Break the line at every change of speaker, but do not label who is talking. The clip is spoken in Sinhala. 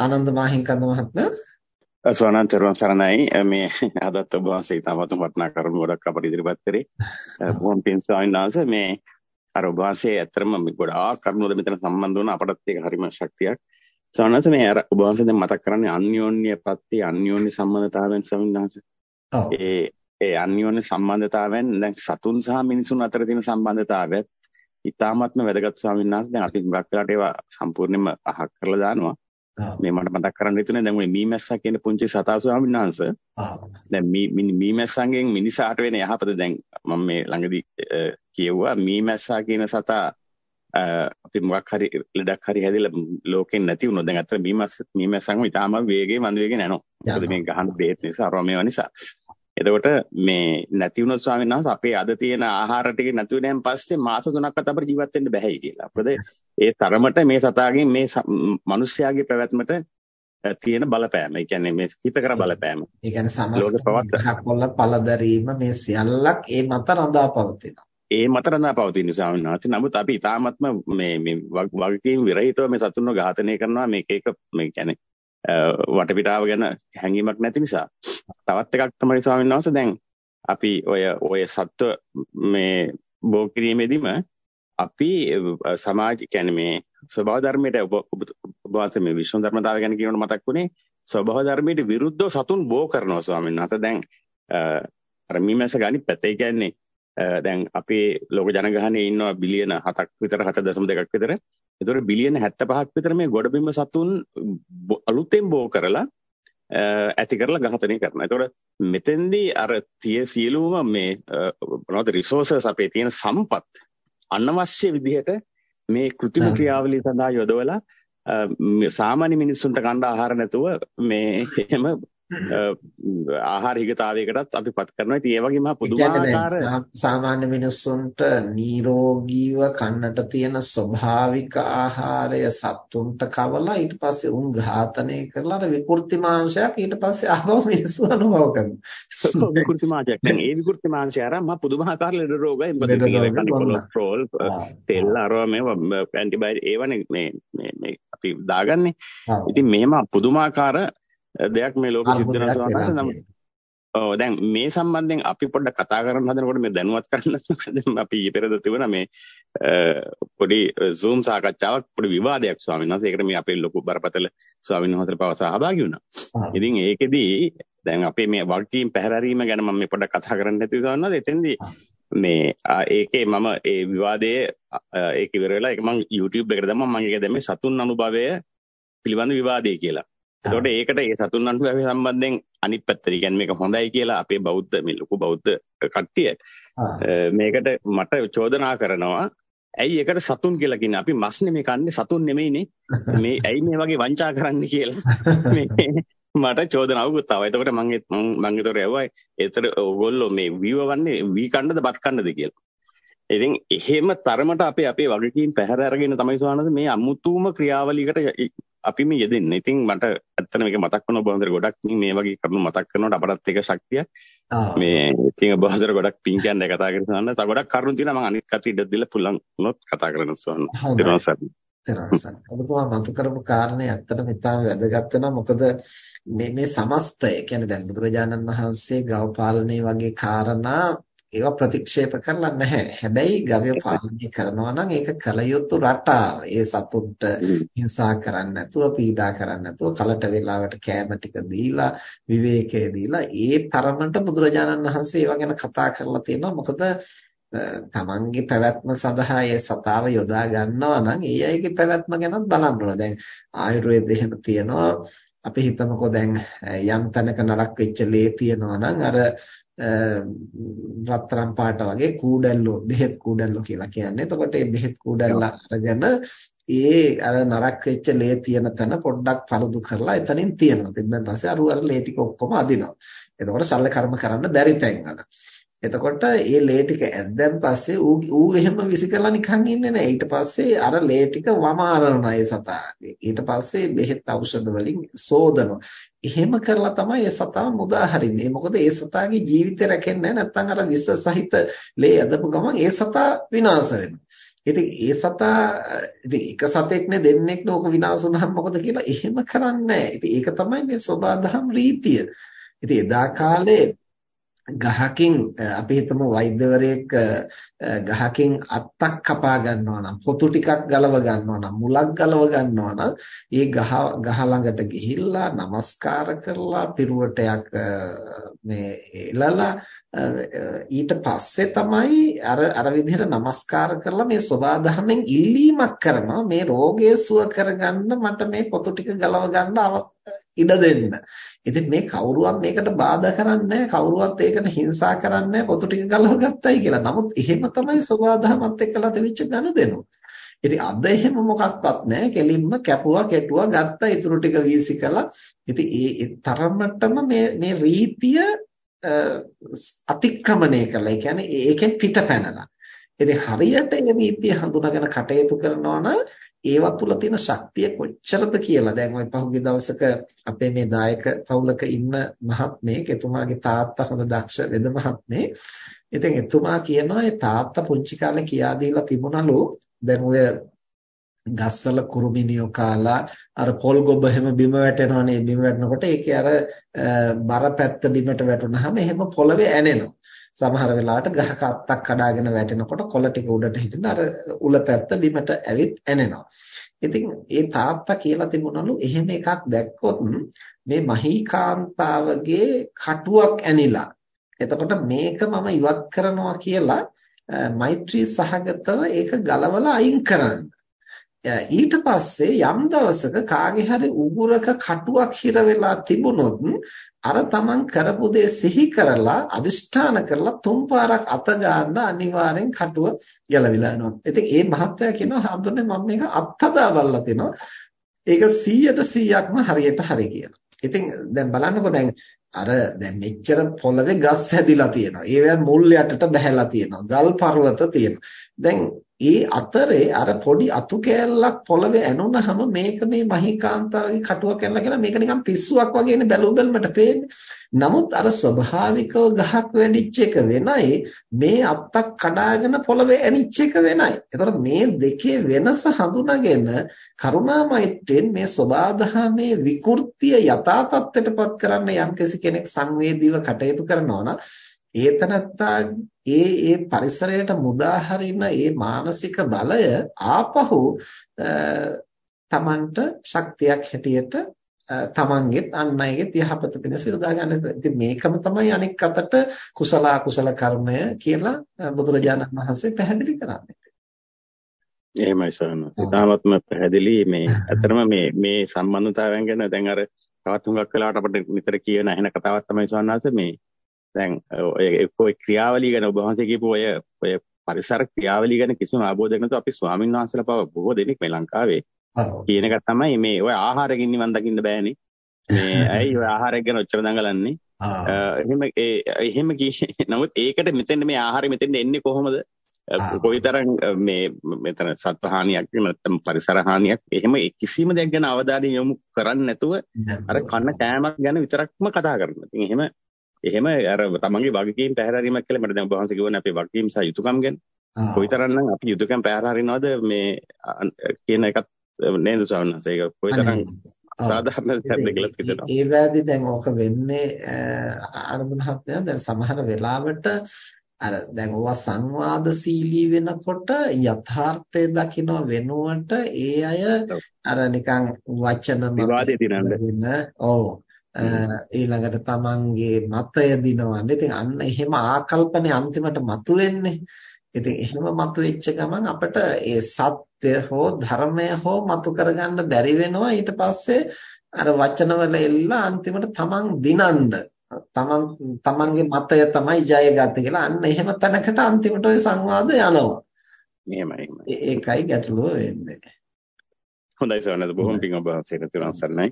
ආනන්ද මාහිම්කන්ද මහත්මයා.
සෝනන් තෙරුවන් සරණයි. මේ අදත් ඔබ වහන්සේ ඉතාමත් වටිනා කරුණු ගොඩක් අපට ඉදිරිපත් කරේ. බොහොම පින් ස්වාමීන් වහන්සේ මේ අර ඔබ වහන්සේ ඇත්තටම ගොඩාක් කරුණු වල මෙතන සම්බන්ධ වුණා අපටත් ඒක හරිම ශක්තියක්. ස්වාමීන් වහන්සේ මේ අර ඔබ වහන්සේ දැන් මතක් කරන්නේ අන්‍යෝන්‍ය ප්‍රත්‍ය අන්‍යෝන්‍ය සම්බන්ධතාවයන් ස්වාමීන් වහන්සේ. ඒ ඒ අන්‍යෝන්‍ය සම්බන්ධතාවයන් දැන් සතුන් සහ මිනිසුන් අතර තියෙන සම්බන්ධතාවයත් ඉතාමත්ම වැදගත් ස්වාමීන් වහන්සේ. දැන් අපි හුඟක් වෙලාට ඒවා සම්පූර්ණයෙන්ම අහක් කරලා දානවා මේ මට මතක් කරන්න හිතුනේ දැන් ඔය මීමැස්සා කියන පුංචි සතා ස්වාමීන් වහන්සේ. දැන් මී මීමැස්සන්ගෙන් මිනිසාට වෙන යහපත දැන් මම මේ ළඟදී කියෙව්වා. මීමැස්සා කියන සතා අපි මොකක් හරි ලෙඩක් හරි හැදිලා ලෝකෙන් නැති වුණොත් දැන් අතර මීමැස්ස මීමැස්සන්ව ඉතාම වේගයෙන් වඳ වේගෙන යනවා. මොකද මේ ගහන බේත් නිසා අරවා මේවා නිසා. එතකොට මේ නැති වුණොත් ස්වාමීන් වහන්සේ අපේ අද තියෙන ආහාර ටික නැති වෙනයන් පස්සේ මාස 3ක්වත් අපිට ජීවත් වෙන්න බැහැයි කියලා. මොකද ඒ තරමට මේ සතාගෙන් මේ මිනිස්යාගේ පැවැත්මට තියෙන බලපෑම. ඒ කියන්නේ මේ හිතකර බලපෑම.
ඒ කියන්නේ සමස්ත කොල්ල පළදරීම මේ සියල්ලක් ඒ මත රඳා පවතිනවා.
ඒ මත රඳා පවතින ස්වාමීන් වහන්සේ. නමුත් අපි ඊ타ත්ම මේ මේ වගකීම් විරහිතව මේ සතුන්ව ඝාතනය කරනවා මේක එක මේ කියන්නේ වටපිටාව ගැන හැඟීමක් නැති නිසා. තවත් එකක් තමයි ස්වාමීන් වහන්සේ දැන් අපි ඔය ඔය සත්ව මේ බෝ කිරීමේදීම අපි සමාජ කියන්නේ මේ ස්වභාව ධර්මයට ඔබ ඔබ වහන්සේ මේ විශ්ව ධර්මතාවය ගැන කියනකොට මතක් වුණේ ස්වභාව ධර්මයට විරුද්ධව සතුන් බෝ කරනවා ස්වාමීන් වහන්සේ. දැන් අර මීමැස්ස ගානි පැත්තේ කියන්නේ දැන් අපේ ලෝක ජනගහනයේ ඉන්නවා බිලියන 7ක් විතර 7.2ක් විතර. ඒතකොට බිලියන 75ක් විතර මේ ගොඩබිම සතුන් අලුතෙන් බෝ කරලා ඇති කරලා ඝාතනය කරනවා. ඒතකොට මෙතෙන්දී අර තිය සියලුම මේ මොනවද රිසෝසස් අපේ තියෙන සම්පත් අනවශ්‍ය විදිහට මේ કૃත්‍රිම ක්‍රියාවලිය සඳහා යොදවලා සාමාන්‍ය මිනිස්සුන්ට කණ්ඩ ආහාර නැතුව මේ එහෙම ආහාර හිගතාවයකටත් අපිපත් කරනවා. ඉතින් ඒ වගේම පුදුමාකාර
සාමාන්‍ය මිනිස්සුන්ට නිරෝගීව කන්නට තියෙන ස්වභාවික ආහාරය සත්තුන්ට කවලා ඊට පස්සේ උන් ඝාතනය කරලා අර විකෘති මාංශයක් ඊට පස්සේ ආවම මිනිස්සු අනුභව කරනවා.
විකෘති මාංශයක්. දැන් ඒ විකෘති මාංශය අර මහ පුදුමාකාර ලෙඩ රෝග එම්බද කොලෙස්ටරෝල් තෙල් අරව මේ ඇන්ටිබයොටික් ඒවනේ මේ මේ අපි දාගන්නේ. ඉතින් මෙහෙම පුදුමාකාර දෙයක් මේ ලෝකෙ සිද්ධ වෙනවා නමුත් ඔව් දැන් මේ සම්බන්ධයෙන් අපි පොඩ්ඩක් කතා කරන්න හදනකොට මේ දැනුවත් කරන්න අපි ඊයේ පෙරද තිබුණා මේ පොඩි Zoom සාකච්ඡාවක් පොඩි විවාදයක් ස්වාමීන් වහන්සේ. ඒකට මේ අපේ ලොකු බරපතල ස්වාමීන් වහන්සේලා පව සහභාගී වුණා. ඉතින් ඒකෙදී දැන් අපේ මේ වගකීම් පැහැරීම ගැන මම මේ පොඩ්ඩක් කතා කරන්න නැති ස්වාමීන් වහන්සේ. එතෙන්දී මේ ඒකේ මම ඒ විවාදයේ ඒක ඉවර වෙලා ඒක මම YouTube එකට දැම්මම මම ඒක දැම්මේ සතුන් අනුභවය පිළිබඳ විවාදය කියලා. එතකොට ඒකට ඒ සතුන් අනුභවය සම්බන්ධයෙන් අනිත් පැත්තට කියන්නේ මේක හොඳයි කියලා අපේ බෞද්ධ මේ ලොකු බෞද්ධ කට්ටිය මේකට මට චෝදනා කරනවා ඇයි ඒකට සතුන් කියලා කියන්නේ? අපි මස් නෙමෙයි කන්නේ සතුන් නෙමෙයිනේ. මේ ඇයි මේ වගේ වංචා කරන්නේ කියලා? මට චෝදනාවකුත් ආවා. එතකොට මම මම ඒතර ඇහුවා ඒතර ඕගොල්ලෝ මේ වීවවන්නේ වී කන්නද බත් කන්නද කියලා. ඉතින් එහෙම තරමට අපේ අපේ වගකීම් පැහැර අරගෙන තමයි සවනද මේ අමුතුම ක්‍රියාවලියකට අපි මේ යෙදෙන්නේ. ඉතින් මට ඇත්තට මේක මතක් වුණා ඔබ හොඳට ගොඩක් මේ වගේ කරුණු මතක් කරනකොට අපටත් ඒක ශක්තිය. මේ ඉතින් ඔබ හොඳට ගොඩක් පිං කියන්නේ කතා කරන සවන්න. තව ගොඩක් කරුණු තියෙනවා මම අනිත් කටට ඉඩ දීලා පුළුවන් වුණොත් කතා කරන්න සවන්න. ඊට
පස්සේ ඔබතුමා මතු කරපු කාරණේ ඇත්තටම ඉතාම වැදගත් වෙනවා මොකද මේ මේ සමස්තය කියන්නේ දැන් බුදුරජාණන් වහන්සේ ගව පාලනය වගේ කාරණා ඒවා ප්‍රතික්ෂේප කරලා නැහැ. හැබැයි ගවය පාලනය කරනවා නම් ඒක කල යුතු රටාව. ඒ සතුන්ට හිංසා කරන්නේ නැතුව, පීඩා කරන්නේ නැතුව, කලට වේලාවට කෑම ටික දීලා, විවේකයේ දීලා ඒ තරමට බුදුරජාණන් වහන්සේ ඒවා ගැන කතා කරලා තියෙනවා. මොකද තමන්ගේ පැවැත්ම සඳහා ඒ සතාව යොදා ගන්නවා නම් ඒ අයගේ පැවැත්ම ගැනත් බලන්න ඕන. දැන් ආයුර්වේදයේ එහෙම තියෙනවා අපි හිතමුකෝ දැන් යම් තැනක නරක් වෙච්ච ලේ තියෙනවා නම් අර රත්තරන් පාට වගේ කූඩැල්ලෝ බෙහෙත් කූඩැල්ලෝ කියලා කියන්නේ. එතකොට මේ බෙහෙත් කූඩැල්ල අරගෙන ඒ අර නරක් වෙච්ච ලේ තියෙන තැන පොඩ්ඩක් පළුදු කරලා එතනින් තියනවා. ඊට පස්සේ අර අර ලේ ටික ඔක්කොම අදිනවා. එතකොට ශල්‍ය කර්ම කරන්න බැරි තැන් වල. එතකොට ඒ ලේ ටික ඇද්දන් පස්සේ ඌ ඌ එහෙම විසිකලා නිකන් ඉන්නේ නැහැ. ඊට පස්සේ අර ලේ ටික වමාරනවා ඒ සතාගේ. ඊට පස්සේ බෙහෙත් ඖෂධ වලින් සෝදනවා. එහෙම කරලා තමයි ඒ සතා මුදා හරින්නේ. මොකද ඒ සතාගේ ජීවිතය රැකෙන්නේ නැත්නම් අර විස සහිත ලේ ඇදපු ගමන් ඒ සතා විනාශ වෙනවා. ඉතින් ඒ සතා ඉතින් එක සතෙක්නේ දෙන්නෙක් නෝක විනාශ වුණාම මොකද කියලා එහෙම කරන්නේ නැහැ. ඉතින් ඒක තමයි මේ සෝබාදහම් රීතිය. ඉතින් එදා කාලේ ගහකින් අපි හිතමු වෛද්‍යවරයෙක් ගහකින් අත්තක් කපා ගන්නවා නම් පොතු ටිකක් ගලව ගන්නවා නම් මුලක් ගලව ගන්නවා නම් ඒ ගහ ගහ ළඟට ගිහිල්ලා নমස්කාර කරලා පිරුවටයක් මේ එලලා ඊට පස්සේ තමයි අර අර විදිහට নমස්කාර කරලා මේ සබාධමෙන් ඉල්ලීමක් කරනවා. මේ රෝගය සුව කරගන්න මට මේ පොතු ටික ගලව ගන්න ඉඩ දෙන්න. ඉතින් මේ කවුරුවත් මේකට බාධා කරන්නේ කවුරුවත් ඒකට හිංසා කරන්නේ පොතු ටික ගලව ගත්තයි කියලා. නමුත් එහෙම තමයි සබාධමත් එක්කලා තිබිච්ච ගනුදෙනු. ඉතින් අද එහෙම මොකක්වත් නැහැ. කෙලින්ම කැපුවා, කෙටුවා, ගත්තා, ඊටු ටික වීසි කළා. ඉතින් ඒ තරමටම මේ මේ රීතිය අතික්‍රමණය කළා. ඒ කියන්නේ ඒකෙන් පිට පැනලා. ඉතින් හරියට මේ රීතිය හඳුනාගෙන කටයුතු කරනවා නම් ඒවා තුල තියෙන ශක්තිය කොච්චරද කියලා දැන් ওই පහුගිය දවසක අපේ මේ දායක පවුලක ඉන්න මහත්මයෙක් එතුමාගේ තාත්තා හොඳ දක්ෂ වෙද මහත්මයෙක්. ඉතින් එතුමා කියනවා ඒ තාත්තා පුංචි කාලේ කියා දීලා තිබුණලු දැන් ඔය ගස්වල කුරුමිනියෝ කාලා අර පොල් ගොබ හැම බිම වැටෙනවනේ බිම වැටෙනකොට ඒකේ අර බර පැත්ත බිමට වැටුනහම එහෙම පොළවේ ඇනෙනවා. සමහර වෙලාවට ගහක අත්තක් කඩාගෙන වැටෙනකොට කොළ ටික උඩට හිටින අර උල පැත්ත බිමට ඇවිත් ඇනෙනවා. ඉතින් ඒ තාත්තා කියලා තිබුණලු එහෙම එකක් දැක්කොත් මේ මහීකාන්තාවගේ කටුවක් ඇනිලා එතකොට මේක මම ඉවත් කරනවා කියලා මෛත්‍රී සහගතව ඒක ගලවලා අයින් කරන්න. ඊට පස්සේ යම් දවසක කාගේ හරි උගුරක කටුවක් හිර වෙලා තිබුණොත් අර තමන් කරපු දේ සිහි කරලා අදිෂ්ඨාන කරලා තුන් පාරක් අත ගන්න අනිවාර්යෙන් කටුව ගැලවිලා යනවා. ඉතින් ඒ මහත්තයා කියනවා හාමුදුරනේ මම මේක අත්හදා බලලා තිනවා. ඒක 100ට 100ක්ම හරියට හරි කියලා. ඉතින් දැන් බලන්නකෝ දැන් අර දැන් මෙච්චර පොළවේ ගස් හැදිලා තියෙනවා. ඒවෙන් මුල් යටට බහැලා තියෙනවා. ගල් පර්වත තියෙනවා. දැන් ඒ අතරේ අර පොඩි අතු කෑල්ලක් පොළවේ ඇනුනහම මේක මේ මහීකාන්තාවගේ කටුවක් ඇනලා කියන මේක නිකන් පිස්සුවක් වගේනේ බැලු බැලමට පේන්නේ. නමුත් අර ස්වභාවිකව ගහක් වැඩිච්ච එක වෙනයි මේ අත්තක් කඩාගෙන පොළවේ ඇනිච්ච එක වෙනයි. ඒතකොට මේ දෙකේ වෙනස හඳුනාගෙන කරුණා මෛත්‍රියෙන් මේ සබාධාමේ විකෘතිය යථා තත්ත්වයටපත් කරන්න යම්කිසි කෙනෙක් සංවේදීව කටයුතු කරනවා නම් ඒතනත්තා ඒ ඒ පරිසරයට මුදා හරින ඒ මානසික බලය ආපහු තමන්ට ශක්තියක් හැටියට තමන්ගෙත් අන් අයගෙත් යහපත පිණිස යොදා ගන්න. ඉතින් මේකම තමයි අනෙක් අතට කුසල අකුසල කර්මය කියලා බුදුරජාණන් වහන්සේ පැහැදිලි කරන්නේ.
එහෙමයි සරණස්. ඉතාමත්ම පැහැදිලි මේ අතරම මේ මේ සම්බන්ධතාවයන් ගැන දැන් අර තවත් හුඟක් වෙලාවට අපිට නිතර කියන ඇහෙන කතාවක් තමයි සරණස් මේ දැන් ඔය ක්‍රියාවලිය ගැන ඔබ වහන්සේ කියපු ඔය ඔය පරිසර ක්‍රියාවලිය ගැන කිසිම අවබෝධයක් නැතුව අපි ස්වාමීන් වහන්සේලා පව බොහෝ දෙනෙක් මේ ලංකාවේ කියන එක තමයි මේ ඔය ආහාරයෙන් නිවන් දකින්න බෑනේ. මේ ඇයි ඔය ආහාරය ගැන ඔච්චර දඟලන්නේ? එහෙම ඒ එහෙම නමුත් ඒකට මෙතෙන් මේ ආහාරය මෙතෙන් එන්නේ කොහොමද? කොයිතරම් මේ මෙතන සත්ව හානියක් නැත්නම් පරිසර හානියක් එහෙම කිසිම දෙයක් ගැන අවධානය යොමු කරන්නේ නැතුව අර කන්න කෑමක් ගැන විතරක්ම කතා කරනවා. ඉතින් එහෙම එහෙම අර තමන්ගේ වගකීම් පැහැරීමක් කියලා මට දැන් ඔබ වහන්සේ කිව්වනේ අපේ වගකීම් සහ යුතුයකම් ගැන. කොයිතරම්නම් අපි යුතුයකම් පැහැරිනවද මේ කියන එකත් නේද සවන්නස ඒක කොයිතරම් සාධාරණ දෙයක්ද කියලා හිතෙනවා.
ඒ වැදී දැන් ඕක වෙන්නේ ආනන්ද මහත්මයා දැන් සමහර වෙලාවට අර දැන් ඕවා සංවාදශීලී වෙනකොට යථාර්ථය දකින්න වෙනුවට ඒ අය අර නිකන් වචන
මත
ඔව් ඊළඟට තමන්ගේ මතය දිනවන්නේ. ඉතින් අන්න එහෙම ආකල්පනේ අන්තිමට මතුවෙන්නේ. ඉතින් එහෙම මතුවෙච්ච ගමන් අපිට ඒ සත්‍ය හෝ ධර්මය හෝ මතු කරගන්න බැරි වෙනවා. ඊට පස්සේ අර වචනවල එල්ල අන්තිමට තමන් දිනන්න තමන් තමන්ගේ මතය තමයි ජයගත්තේ කියලා අන්න එහෙම තැනකට අන්තිමට ওই සංවාද යනවා.
එහෙමයි.
ඒකයි ගැටලුව වෙන්නේ.
හොඳයි සවනද බොහොම පිං ඔබ සේන තුරන් සරණයි.